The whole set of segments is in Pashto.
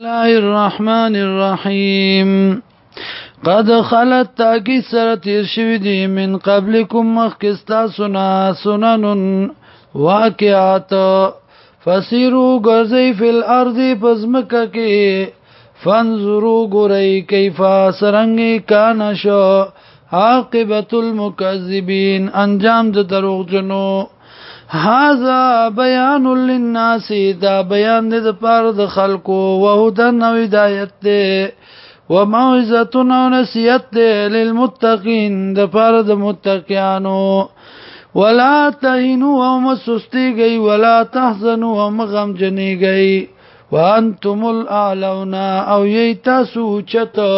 الله الرحمن الرحيم قد خلت تاكي سر تیر دي من قبلكم مخكستا سنا سنن واقعات فسيرو گرزي في الارض پزمكا كي فانظرو گرئی كيفا سرنگي كانشو عاقبت المكذبين انجام د دروغ جنو هذا بیان للناس دا بیان دې لپاره د خلکو او هدا نو هدایت دې و موعظه نو نصیحت دې للمتقین د لپاره د متقینانو ولا تهنوا ومسستی گئی ولا تحزنوا ومغم جنی گئی وانتم الاعلون او یی تاسو چته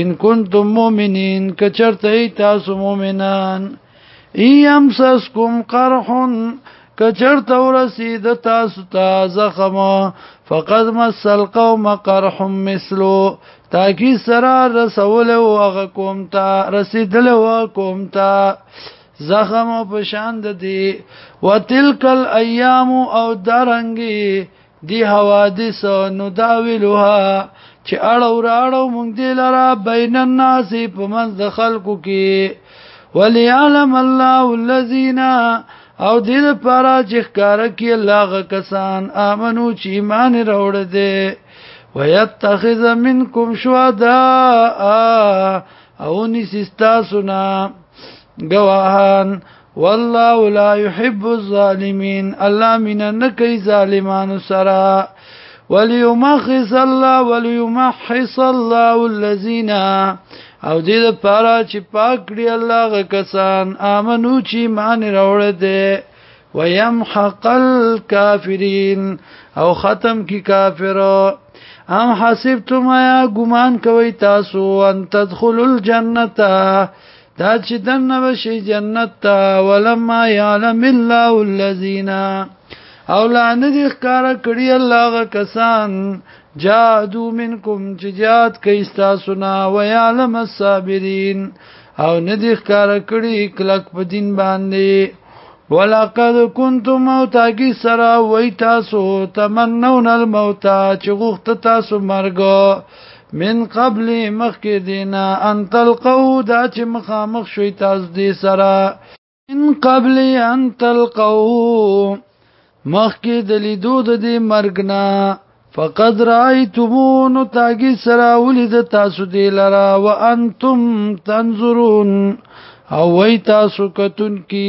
ان کنتم مؤمنین کچرته تاسو مؤمنان ایم سسکم قرحن کچرت ورسید تاسو تا زخم فقد مسل قوم قرح مثلو تاکی سرا رسول واغ کوم تا رسیدل واغ کوم تا زخم پشاند دی و تلکل ایام او درنگی دی حوادث نو داویلوها چې اړو راړو مونږ دی لرا بین الناس په منځ خلکو کې وليعلم الله الذين او دې لپاره چې ښکارا کې الله کسان امنو چې ایمان راوړ دې ويتخذ منكم شهداء او نسستا سنا گواهان والله لا يحب الظالمين الله من نکي ظالمان سرا وليمحص الله وليمحص الله الذين او دې د پاره چې پاک کړی الله کسان امنو چې مان راوړ دې ويمحق الكافرين او ختم کی کافر ام حسبتم یا ګمان کوي تاسو ان تدخلوا الجنه دا چې دنه وشي جنت ته ولما يعلم الله الذين او لعنه دي ښکارا کړی الله کسان جادو منکم چې جات کیستا سنا و یعلم الصابرین او ندی ښکار کړي کلک په دین باندې ولقد كنتم موتا کی سرا وای تاسو تمنون الموت چې غوخت تاسو مرګ من قبل مخک دینا ان تلقو دا چې مخامخ شوي تاسو دې سرا من قبل ان تلقو مخک دلی دود دې مرګ نه فقد رأيتمون تاگی سرا ولید تاسو دی لرا وانتم تنظرون او وی تاسو کتن کی